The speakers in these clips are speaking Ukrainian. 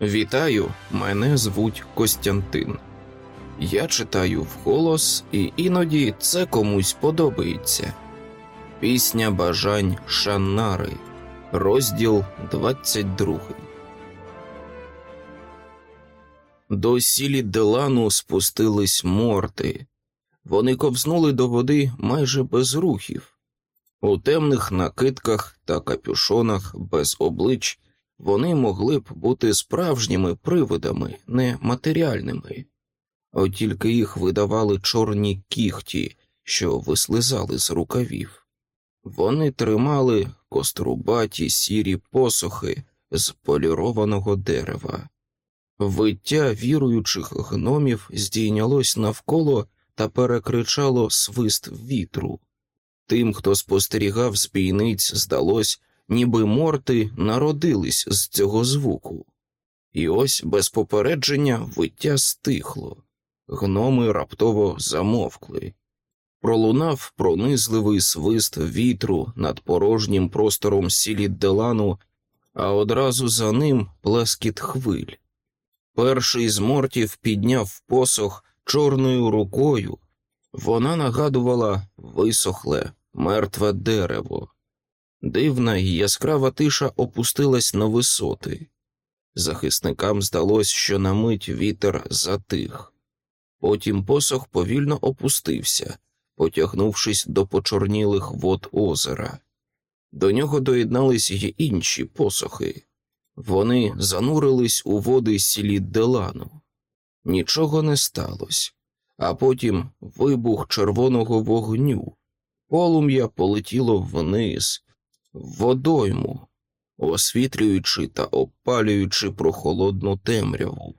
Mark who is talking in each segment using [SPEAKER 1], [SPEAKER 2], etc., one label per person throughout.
[SPEAKER 1] Вітаю, мене звуть Костянтин. Я читаю вголос, і іноді це комусь подобається. Пісня бажань Шаннари, розділ 22. До сілі Делану спустились морти. Вони ковзнули до води майже без рухів. У темних накидках та капюшонах без облич вони могли б бути справжніми привидами, не матеріальними, от тільки їх видавали чорні кіхті, що вислизали з рукавів. Вони тримали кострубаті сірі посохи з полірованого дерева. Виття віруючих гномів здійнялось навколо та перекричало свист вітру. Тим, хто спостерігав з бійниць, здалось, ніби морти народились з цього звуку. І ось без попередження виття стихло, гноми раптово замовкли. Пролунав пронизливий свист вітру над порожнім простором сілі Делану, а одразу за ним плескіт хвиль. Перший з мортів підняв посох чорною рукою. Вона нагадувала висохле, мертве дерево. Дивна і яскрава тиша опустилась на висоти. Захисникам здалось, що на мить вітер затих. Потім посох повільно опустився, потягнувшись до почорнілих вод озера. До нього доєднались й інші посохи. Вони занурились у води сілі Делану. Нічого не сталося, а потім вибух червоного вогню. Полум'я полетіло вниз, водойму, освітлюючи та опалюючи прохолодну темряву.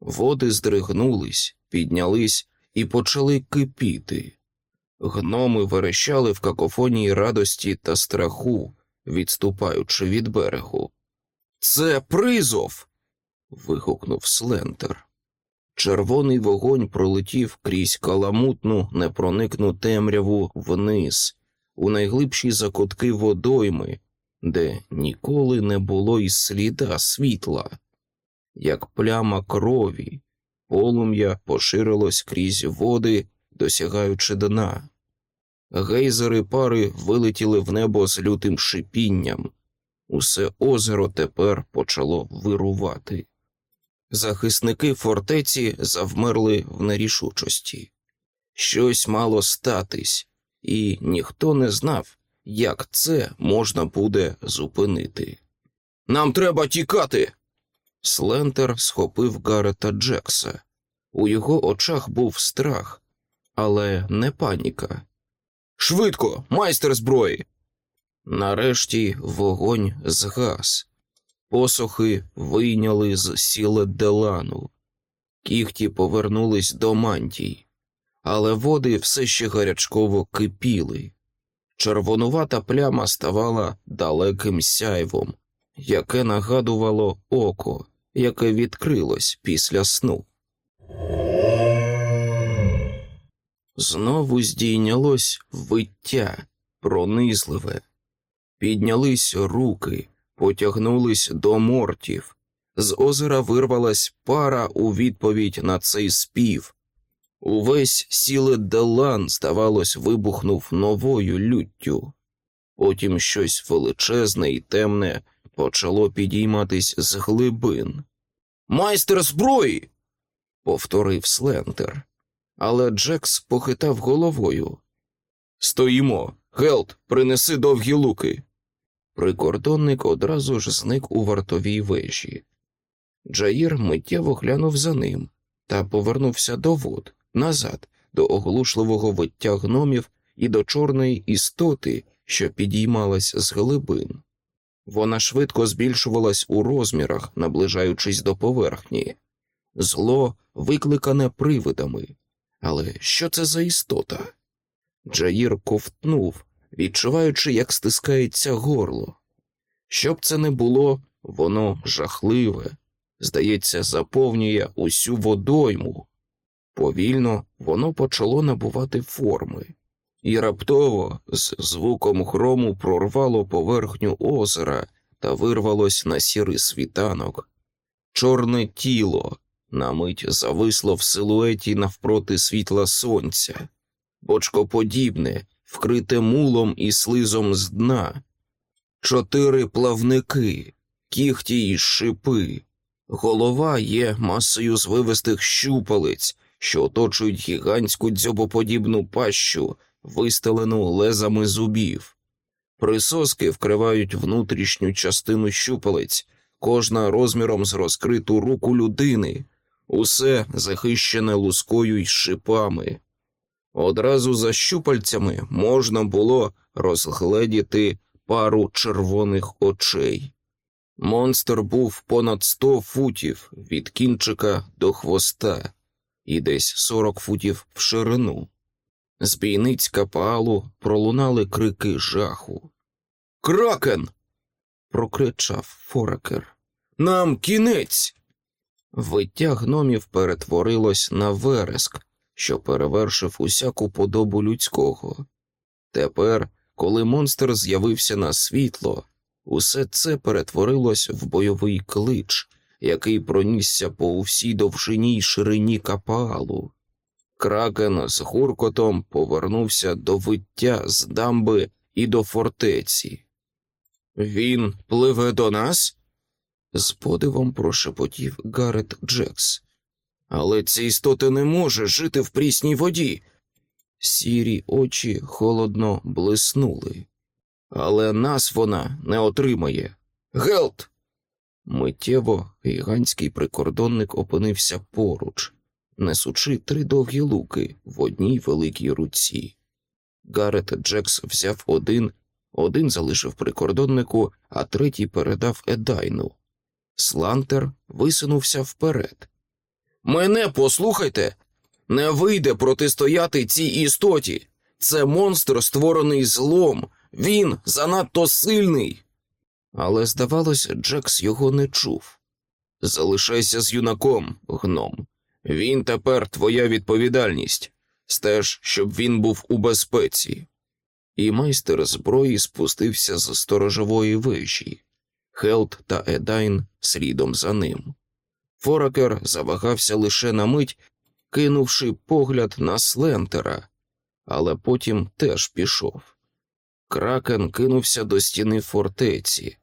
[SPEAKER 1] Води здригнулись, піднялись і почали кипіти. Гноми верещали в какофонії радості та страху, відступаючи від берегу. Це призов. вигукнув Слентер. Червоний вогонь пролетів крізь каламутну, непроникну темряву вниз, у найглибші закутки водойми, де ніколи не було й сліда світла, як пляма крові, полум'я поширилось крізь води, досягаючи дна. Гейзери пари вилетіли в небо з лютим шипінням. Усе озеро тепер почало вирувати. Захисники фортеці завмерли в нерішучості. Щось мало статись, і ніхто не знав, як це можна буде зупинити. Нам треба тікати. Слентер схопив Гарета Джекса. У його очах був страх, але не паніка. Швидко, майстер зброї. Нарешті вогонь згас. Посохи вийняли з сіле Делану, кіхті повернулись до мантій, але води все ще гарячково кипіли. Червонувата пляма ставала далеким сяйвом, яке нагадувало око, яке відкрилось після сну. Знову здійнялось виття пронизливе, піднялись руки потягнулись до мортів. З озера вирвалась пара у відповідь на цей спів. Увесь сіле Делан, здавалось, вибухнув новою люттю. Потім щось величезне і темне почало підійматись з глибин. Майстер зброї. повторив Слентер. Але Джекс похитав головою. Стоїмо. Гелт, принеси довгі луки. Прикордонник одразу ж зник у вартовій вежі. Джаїр миттєво глянув за ним та повернувся до вод, назад, до оглушливого виття гномів і до чорної істоти, що підіймалась з глибин. Вона швидко збільшувалась у розмірах, наближаючись до поверхні. Зло викликане привидами. Але що це за істота? Джаїр ковтнув, відчуваючи, як стискається горло. Щоб це не було, воно жахливе, здається, заповнює усю водойму. Повільно воно почало набувати форми, і раптово з звуком грому прорвало поверхню озера та вирвалось на сірий світанок. Чорне тіло на мить зависло в силуеті навпроти світла сонця, бочкоподібне, вкрите мулом і слизом з дна, чотири плавники, кіхті й шипи. Голова є масою звивистих щупалець, що оточують гігантську дзьобоподібну пащу, вистелену лезами зубів. Присоски вкривають внутрішню частину щупалець, кожна розміром з розкриту руку людини, усе захищене лускою й шипами. Одразу за щупальцями можна було розгледіти пару червоних очей. Монстр був понад сто футів від кінчика до хвоста і десь сорок футів в ширину. З бійницька палу пролунали крики жаху. Кракен. прокричав Форекер. Нам кінець. Виття гномів перетворилось на вереск, що перевершив усяку подобу людського. Тепер, коли монстр з'явився на світло, усе це перетворилось в бойовий клич, який пронісся по всій довжині й ширині капалу. Кракен з гуркотом повернувся до виття з дамби і до фортеці. Він пливе до нас? з подивом прошепотів Гарет Джекс. Але ця істота не може жити в прісній воді. Сірі очі холодно блиснули. Але нас вона не отримає. Гелт! Миттєво гігантський прикордонник опинився поруч, несучи три довгі луки в одній великій руці. Гарет Джекс взяв один, один залишив прикордоннику, а третій передав Едайну. Слантер висунувся вперед. Мене послухайте, не вийде протистояти цій істоті. Це монстр, створений злом, він занадто сильний. Але, здавалося, Джекс його не чув. Залишайся з юнаком, гном. Він тепер твоя відповідальність. Стеж, щоб він був у безпеці. І майстер зброї спустився з сторожової вежі. Хелт та Едайн слідом за ним. Форакер завагався лише на мить, кинувши погляд на Слентера, але потім теж пішов. Кракен кинувся до стіни фортеці,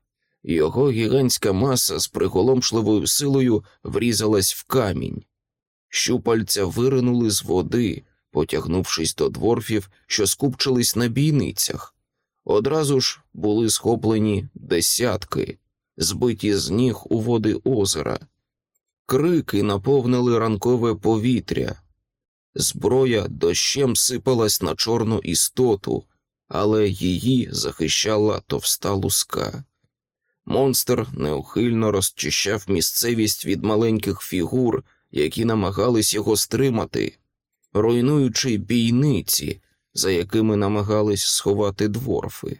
[SPEAKER 1] його гігантська маса з приголомшливою силою врізалась в камінь. Щупальця виринули з води, потягнувшись до дворфів, що скупчились на бійницях. Одразу ж були схоплені десятки, збиті з ніг у води озера. Крики наповнили ранкове повітря. Зброя дощем сипалась на чорну істоту, але її захищала товста луска. Монстр неухильно розчищав місцевість від маленьких фігур, які намагались його стримати, руйнуючи бійниці, за якими намагались сховати дворфи.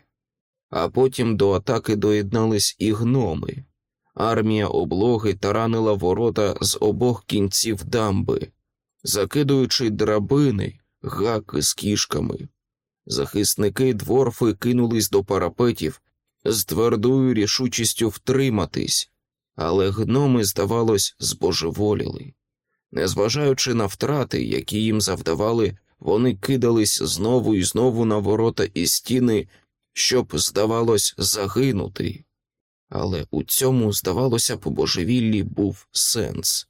[SPEAKER 1] А потім до атаки доєднались і гноми. Армія облоги таранила ворота з обох кінців дамби, закидуючи драбини, гаки з кішками. Захисники дворфи кинулись до парапетів з твердою рішучістю втриматись, але гноми, здавалось, збожеволіли. Незважаючи на втрати, які їм завдавали, вони кидались знову і знову на ворота і стіни, щоб, здавалось, загинути. Але у цьому, здавалося, по божевіллі був сенс.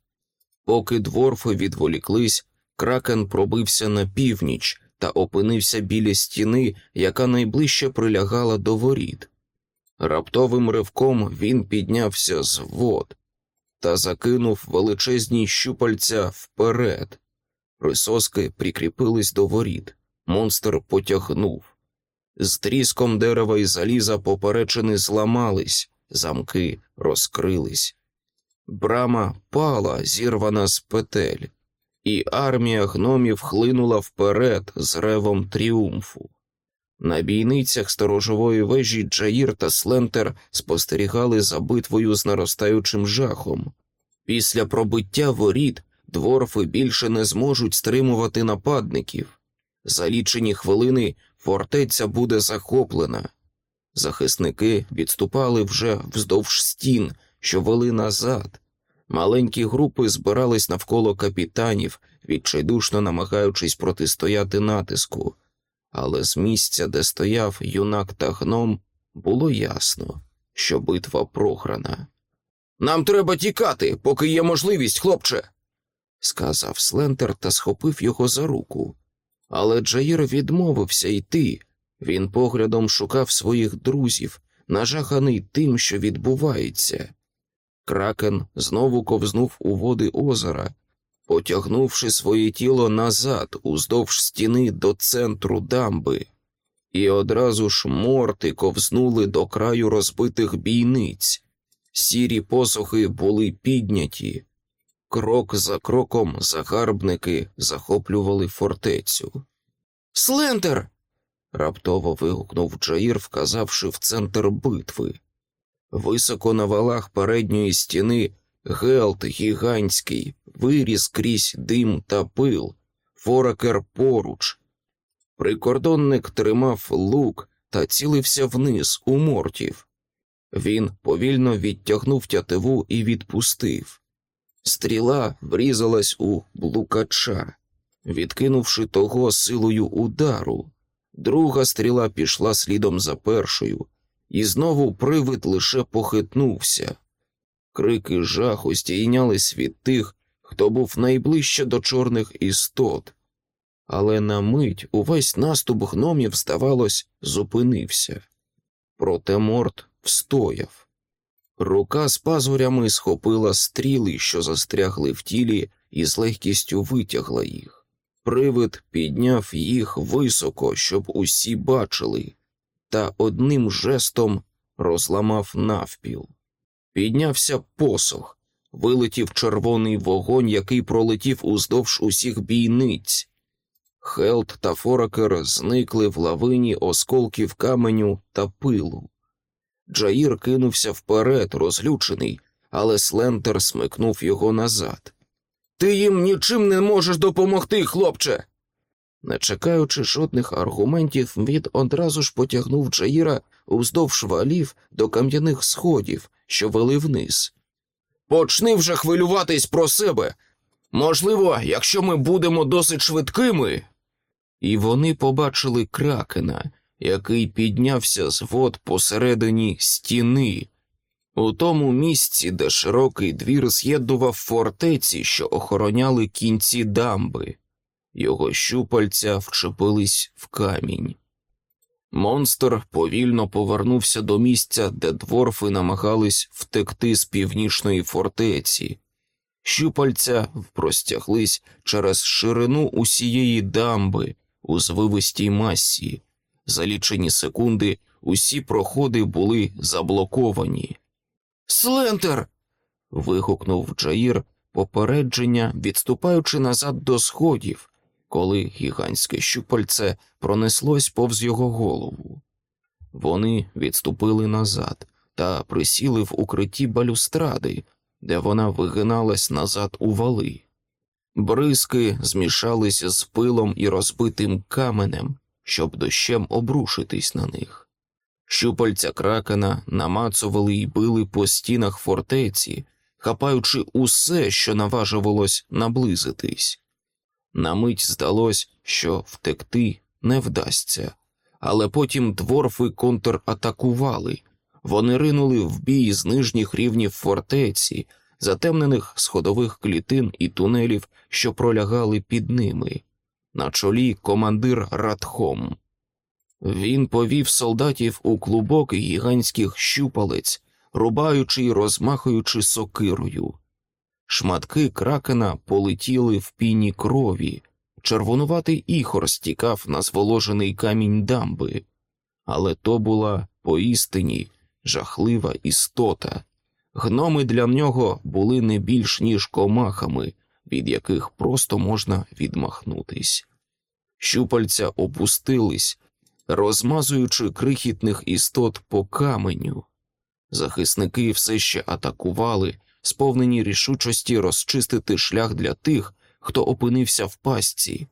[SPEAKER 1] Поки дворфи відволіклись, кракен пробився на північ та опинився біля стіни, яка найближче прилягала до воріт. Раптовим ривком він піднявся з вод та закинув величезні щупальця вперед. Присоски прикріпились до воріт. Монстр потягнув. З тріском дерева і заліза поперечини зламались, замки розкрились. Брама пала, зірвана з петель, і армія гномів хлинула вперед з ревом тріумфу. На бійницях сторожової вежі Джаїр та Слентер спостерігали за битвою з наростаючим жахом. Після пробиття воріт дворфи більше не зможуть стримувати нападників. За лічені хвилини фортеця буде захоплена. Захисники відступали вже вздовж стін, що вели назад, Маленькі групи збирались навколо капітанів, відчайдушно намагаючись протистояти натиску, але з місця, де стояв юнак та гном, було ясно, що битва програна. Нам треба тікати, поки є можливість, хлопче, сказав Слентер та схопив його за руку. Але Джаїр відмовився йти. Він поглядом шукав своїх друзів, нажаханий тим, що відбувається. Кракен знову ковзнув у води озера, потягнувши своє тіло назад уздовж стіни до центру дамби, і одразу ж морти ковзнули до краю розбитих бійниць. Сірі посохи були підняті. Крок за кроком загарбники захоплювали фортецю. Слендер. раптово вигукнув Джаїр, вказавши в центр битви. Високо на валах передньої стіни гелт гігантський, виріс крізь дим та пил, форакер поруч. Прикордонник тримав лук та цілився вниз у мортів. Він повільно відтягнув тятиву і відпустив. Стріла врізалась у блукача, відкинувши того силою удару. Друга стріла пішла слідом за першою, і знову привид лише похитнувся. Крики жаху стійнялись від тих, хто був найближче до чорних істот, але на мить увесь наступ гномів, здавалось, зупинився. Проте морт встояв. Рука з пазурями схопила стріли, що застрягли в тілі, і з легкістю витягла їх. Привид підняв їх високо, щоб усі бачили, та одним жестом розламав навпіл. Піднявся посох, вилетів червоний вогонь, який пролетів уздовж усіх бійниць. Хелт та Форакер зникли в лавині осколків каменю та пилу. Джаїр кинувся вперед, розлючений, але Слентер смикнув його назад. Ти їм нічим не можеш допомогти, хлопче. Не чекаючи жодних аргументів, він одразу ж потягнув Джаїра уздовж валів до кам'яних сходів, що вели вниз. Почни вже хвилюватись про себе. Можливо, якщо ми будемо досить швидкими. І вони побачили кракена, який піднявся з вод посередині стіни, у тому місці, де широкий двір з'єднував фортеці, що охороняли кінці дамби. Його щупальця вчепились в камінь. Монстр повільно повернувся до місця, де дворфи намагались втекти з північної фортеці. Щупальця простяглись через ширину усієї дамби у звивистій масі. За лічені секунди усі проходи були заблоковані. Слентер. вигукнув Джаїр попередження, відступаючи назад до сходів, коли гігантське щупальце пронеслось повз його голову. Вони відступили назад та присіли в укритті балюстради, де вона вигиналась назад у вали. Бризки змішалися з пилом і розбитим каменем, щоб дощем обрушитись на них. Щупальця кракена намацували й били по стінах фортеці, хапаючи усе, що наважувалось наблизитись. На мить здалось, що втекти не вдасться, але потім дворфи контратакували. Вони ринули в бій з нижніх рівнів фортеці, затемнених сходових клітин і тунелів, що пролягали під ними. На чолі командир Радхом. Він повів солдатів у клубок гігантських щупалець, рубаючи й розмахуючи сокирою. Шматки кракена полетіли в піні крові, червонуватий іхор стікав на зволожений камінь дамби, але то була поістині жахлива істота. Гноми для нього були не більш ніж комахами, від яких просто можна відмахнутись. Щупальця опустились, розмазуючи крихітних істот по каменю. Захисники все ще атакували, сповнені рішучості розчистити шлях для тих, хто опинився в пастці,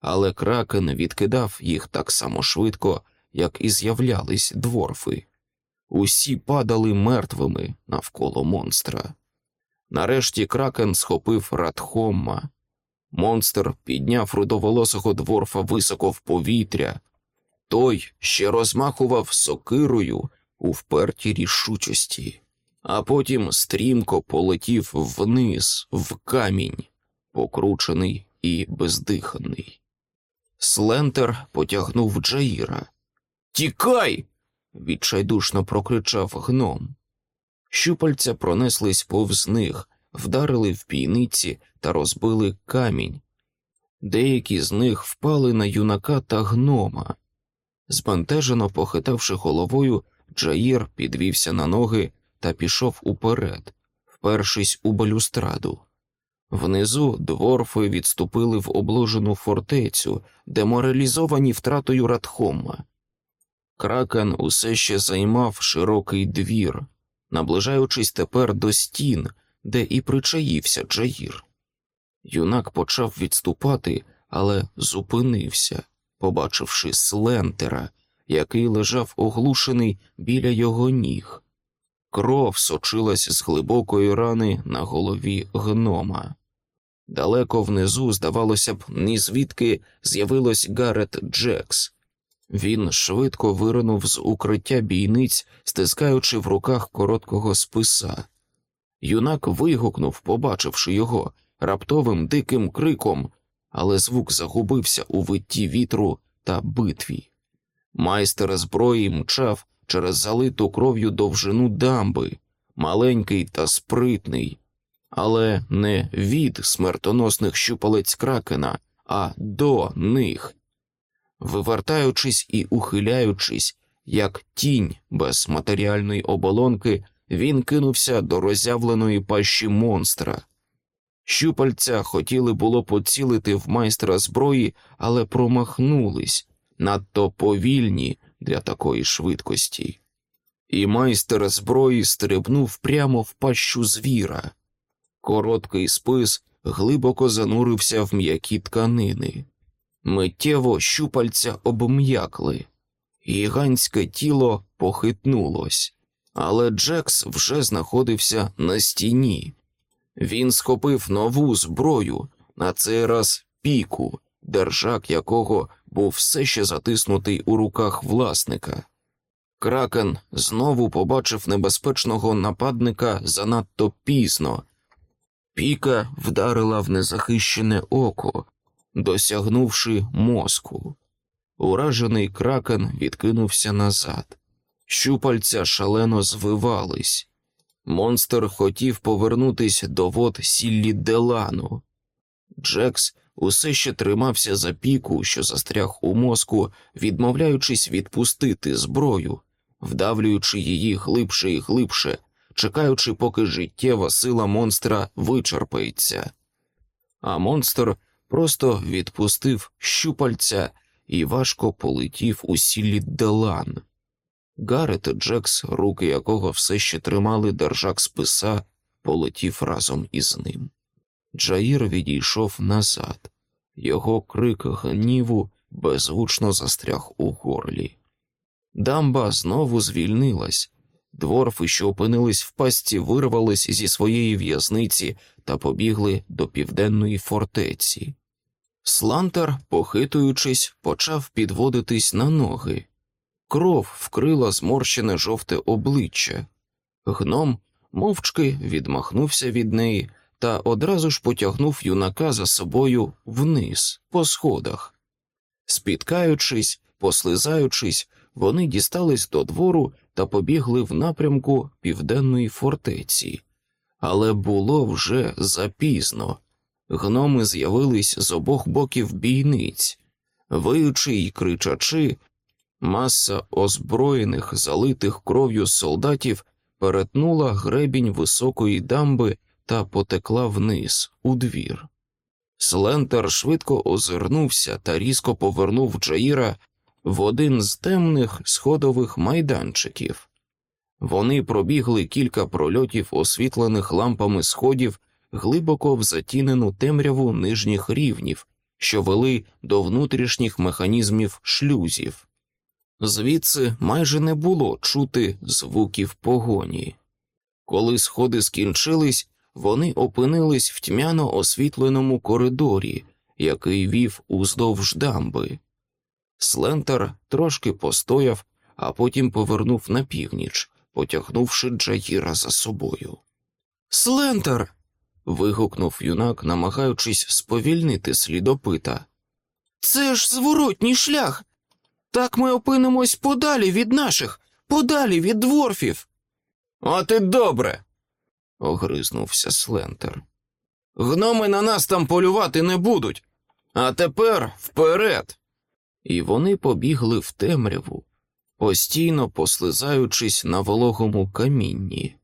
[SPEAKER 1] але кракен відкидав їх так само швидко, як і з'являлись дворфи. Усі падали мертвими навколо монстра. Нарешті кракен схопив Радхомма. Монстр підняв рудоволосого дворфа високо в повітря. Той ще розмахував сокирою у впертій рішучості, а потім стрімко полетів вниз в камінь, покручений і бездиханий. Слентер потягнув Джаїра. Тікай! відчайдушно прокричав гном. Щупальця пронеслись повз них, вдарили в пійниці та розбили камінь. Деякі з них впали на юнака та гнома. Збентежено похитавши головою, Джаїр підвівся на ноги та пішов уперед, впершись у балюстраду. Внизу дворфи відступили в обложену фортецю, деморалізовані втратою Радхома. Кракен усе ще займав широкий двір, наближаючись тепер до стін, де і причаївся Джаїр. Юнак почав відступати, але зупинився, побачивши слентера, який лежав оглушений біля його ніг. Кров сочилась з глибокої рани на голові гнома. Далеко внизу, здавалося б, ні звідки з'явилось Гарет Джекс. Він швидко виринув з укриття бійниць, стискаючи в руках короткого списа. Юнак вигукнув, побачивши його, раптовим диким криком, але звук загубився у витті вітру та битві. Майстер зброї мчав через залиту кров'ю довжину дамби, маленький та спритний, але не від смертоносних щупалець кракена, а до них. Вивертаючись і ухиляючись, як тінь без матеріальної оболонки, він кинувся до роззявленої пащі монстра. Щупальця хотіли було поцілити в майстра зброї, але промахнулись надто повільні для такої швидкості. І майстер зброї стрибнув прямо в пащу звіра. Короткий спис глибоко занурився в м'які тканини. Миттєво щупальця обм'якли, гігантське тіло похитнулось, але Джекс вже знаходився на стіні. Він схопив нову зброю, на цей раз піку, держак якого був все ще затиснутий у руках власника. Кракен знову побачив небезпечного нападника занадто пізно. Піка вдарила в незахищене око, досягнувши мозку. Уражений кракен відкинувся назад. Щупальця шалено звивались. Монстр хотів повернутись до вод Сіллі Делану. Джекс усе ще тримався за піку, що застряг у мозку, відмовляючись відпустити зброю, вдавлюючи її глибше і глибше, чекаючи, поки життєва сила монстра вичерпається. А монстр просто відпустив щупальця і важко полетів у сілі Делан. Гарет Джекс, руки якого все ще тримали держак списа, полетів разом із ним. Джаїр відійшов назад, його крик гніву беззвучно застряг у горлі. Дамба знову звільнилась, дворфи, що опинились в пасті, вирвались зі своєї в'язниці та побігли до південної фортеці. Слантер, похитуючись, почав підводитись на ноги. Кров вкрила зморщене жовте обличчя. Гном мовчки відмахнувся від неї та одразу ж потягнув юнака за собою вниз, по сходах. Спіткаючись, послизаючись, вони дістались до двору та побігли в напрямку південної фортеці. Але було вже запізно. Гноми з'явились з обох боків бійниць, виючи й кричачи, маса озброєних, залитих кров'ю солдатів перетнула гребінь високої дамби та потекла вниз у двір. Слентер швидко озирнувся та різко повернув Джаїра в один з темних сходових майданчиків. Вони пробігли кілька прольотів, освітлених лампами сходів, глибоко в затінену темряву нижніх рівнів, що вели до внутрішніх механізмів шлюзів. Звідси майже не було чути звуків погоні. Коли сходи скінчились, вони опинились в тьмяно освітленому коридорі, який вів уздовж дамби. Слентер трошки постояв, а потім повернув на північ, потягнувши Джаїра за собою. Слентер. вигукнув юнак, намагаючись сповільнити слідопита. Це ж зворотній шлях. Так ми опинимось подалі від наших, подалі від дворфів. От і добре. Огризнувся Слентер. Гноми на нас там полювати не будуть. А тепер вперед. І вони побігли в темряву, постійно послизаючись на вологому камінні.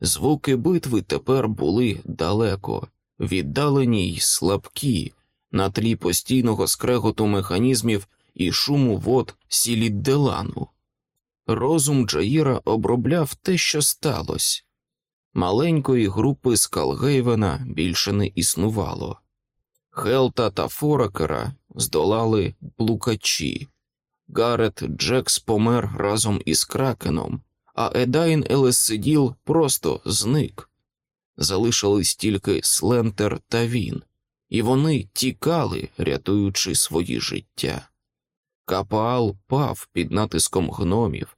[SPEAKER 1] Звуки битви тепер були далеко, віддалені й слабкі, на тлі постійного скреготу механізмів і шуму вод сілідделану. Розум Джаїра обробляв те, що сталося. Маленької групи Скалгейвена більше не існувало. Хелта та Форакера здолали блукачі. Гарет Джекс помер разом із Кракеном, а Едайн Елесиділ просто зник. Залишились тільки Слентер та він, і вони тікали, рятуючи свої життя. Капаал пав під натиском гномів,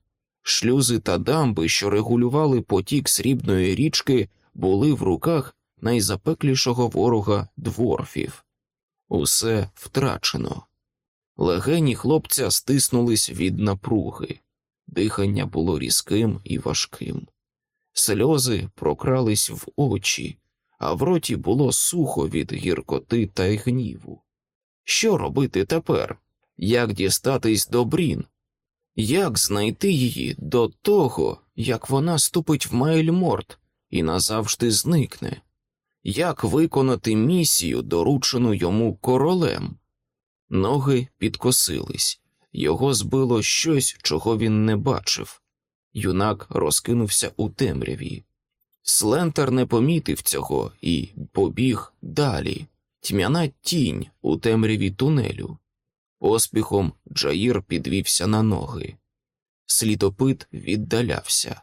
[SPEAKER 1] шлюзи та дамби, що регулювали потік срібної річки, були в руках найзапеклішого ворога дворфів. Усе втрачено. Легені хлопця стиснулись від напруги, дихання було різким і важким. Сльози прокрались в очі, а в роті було сухо від гіркоти та гніву. Що робити тепер? Як дістатись до Брін? Як знайти її до того, як вона ступить в Майльморт і назавжди зникне? Як виконати місію, доручену йому королем? Ноги підкосились, його збило щось, чого він не бачив. Юнак розкинувся у темряві. Слентер не помітив цього і побіг далі, тьмяна тінь у темряві тунелю. Поспіхом Джаїр підвівся на ноги. Слідопит віддалявся.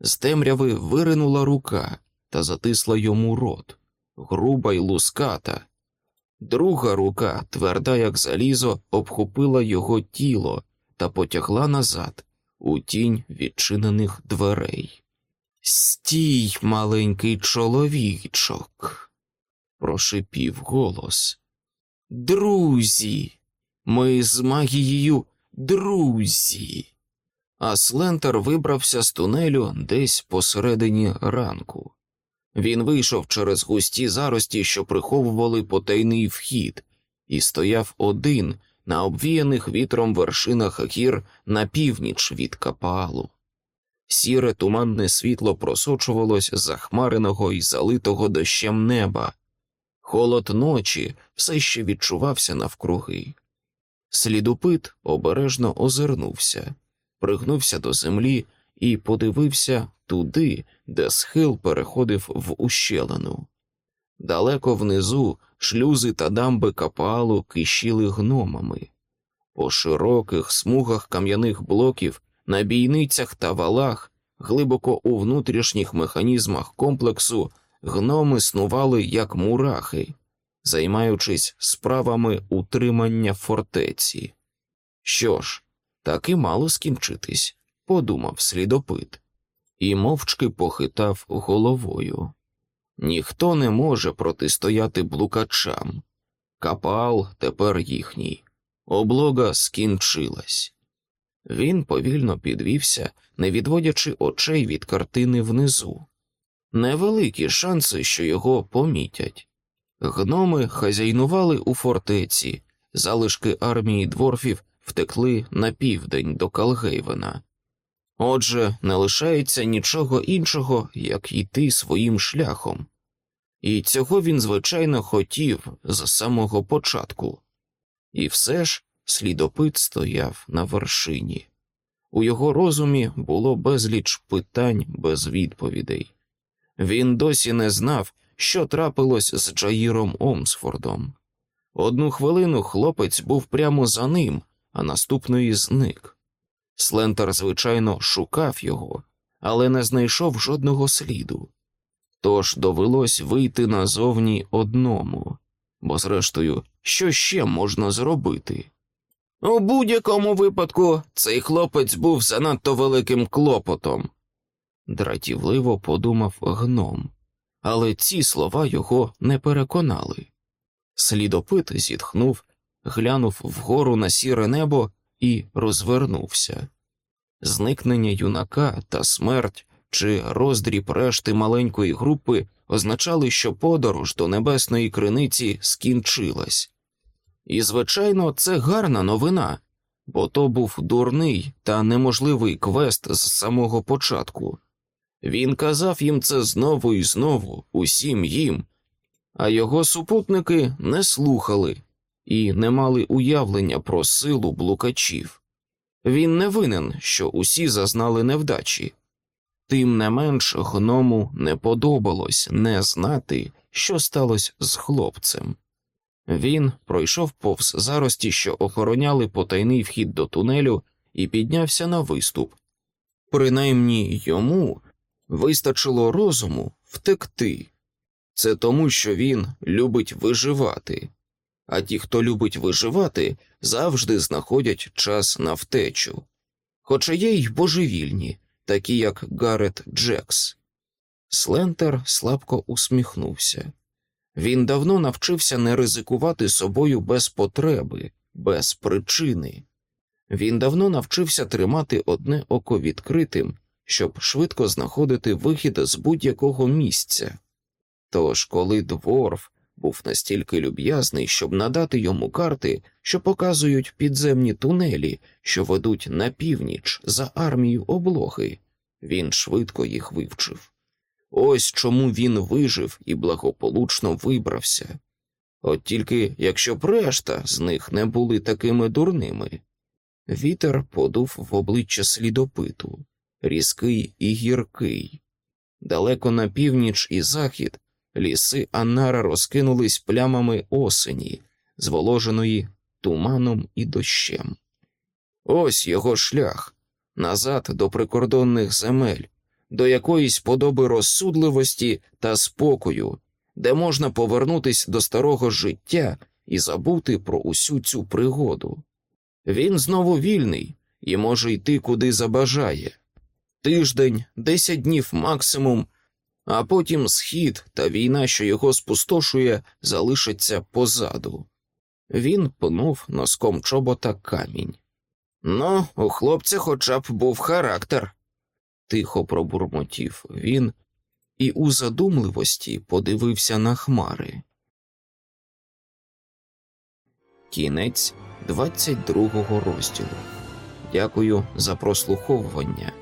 [SPEAKER 1] З темряви виринула рука та затисла йому рот, груба й луската. Друга рука, тверда, як залізо, обхопила його тіло та потягла назад, у тінь відчинених дверей. Стій, маленький чоловічок, прошипів голос. Друзі, ми з магією друзі. А Слентер вибрався з тунелю десь посередині ранку. Він вийшов через густі зарості, що приховували потайний вхід, і стояв один на обвіяних вітром вершинах гір на північ від капалу. Сіре туманне світло просочувалось захмареного і залитого дощем неба. Холод ночі все ще відчувався навкруги. Слідопит обережно озирнувся, пригнувся до землі і подивився туди, де схил переходив в ущелину. Далеко внизу шлюзи та дамби капалу кишіли гномами. По широких смугах кам'яних блоків, на бійницях та валах, глибоко у внутрішніх механізмах комплексу, гноми снували як мурахи, займаючись справами утримання фортеці. Що ж, так і мало скінчитись, подумав слідопит, і мовчки похитав головою. Ніхто не може протистояти блукачам. Капал тепер їхній. Облога скінчилась. Він повільно підвівся, не відводячи очей від картини внизу. Невеликі шанси, що його помітять. Гноми хазяйнували у фортеці, залишки армії дворфів втекли на південь до Калгейвена. Отже, не лишається нічого іншого, як йти своїм шляхом. І цього він, звичайно, хотів з самого початку. І все ж слідопит стояв на вершині. У його розумі було безліч питань без відповідей. Він досі не знав, що трапилось з Джаїром Омсфордом. Одну хвилину хлопець був прямо за ним, а наступної зник. Слентер, звичайно, шукав його, але не знайшов жодного сліду. Тож довелось вийти назовні одному, бо, зрештою, що ще можна зробити? У будь-якому випадку цей хлопець був занадто великим клопотом, дратівливо подумав гном, але ці слова його не переконали. Слідопит зітхнув, глянув вгору на сіре небо і розвернувся. Зникнення юнака та смерть чи роздріб решти маленької групи означали, що подорож до небесної криниці скінчилась. І, звичайно, це гарна новина, бо то був дурний та неможливий квест з самого початку. Він казав їм це знову і знову, усім їм, а його супутники не слухали і не мали уявлення про силу блукачів. Він не винен, що усі зазнали невдачі. Тим не менш гному не подобалось не знати, що сталося з хлопцем. Він пройшов повз зарості, що охороняли потайний вхід до тунелю, і піднявся на виступ. Принаймні йому вистачило розуму втекти. Це тому, що він любить виживати, а ті, хто любить виживати, завжди знаходять час на втечу. Хоча є й божевільні, такі як Гарет Джекс. Слентер слабко усміхнувся. Він давно навчився не ризикувати собою без потреби, без причини. Він давно навчився тримати одне око відкритим, щоб швидко знаходити вихід з будь-якого місця. Тож, коли дворф був настільки люб'язний, щоб надати йому карти, що показують підземні тунелі, що ведуть на північ за армію облоги, він швидко їх вивчив. Ось чому він вижив і благополучно вибрався. От тільки якщо б решта з них не були такими дурними. Вітер подув в обличчя слідопиту, різкий і гіркий. Далеко на північ і захід ліси Аннара розкинулись плямами осені, зволоженої туманом і дощем. Ось його шлях назад до прикордонних земель, до якоїсь подоби розсудливості та спокою, де можна повернутися до старого життя і забути про усю цю пригоду. Він знову вільний і може йти куди забажає тиждень, десять днів максимум, а потім схід та війна, що його спустошує, залишаться позаду. Він пнув носком чобота камінь. Ну, у хлопця хоча б був характер, тихо пробурмотів він і у задумливості подивився на хмари. Кінець 22 розділу. Дякую за прослуховування.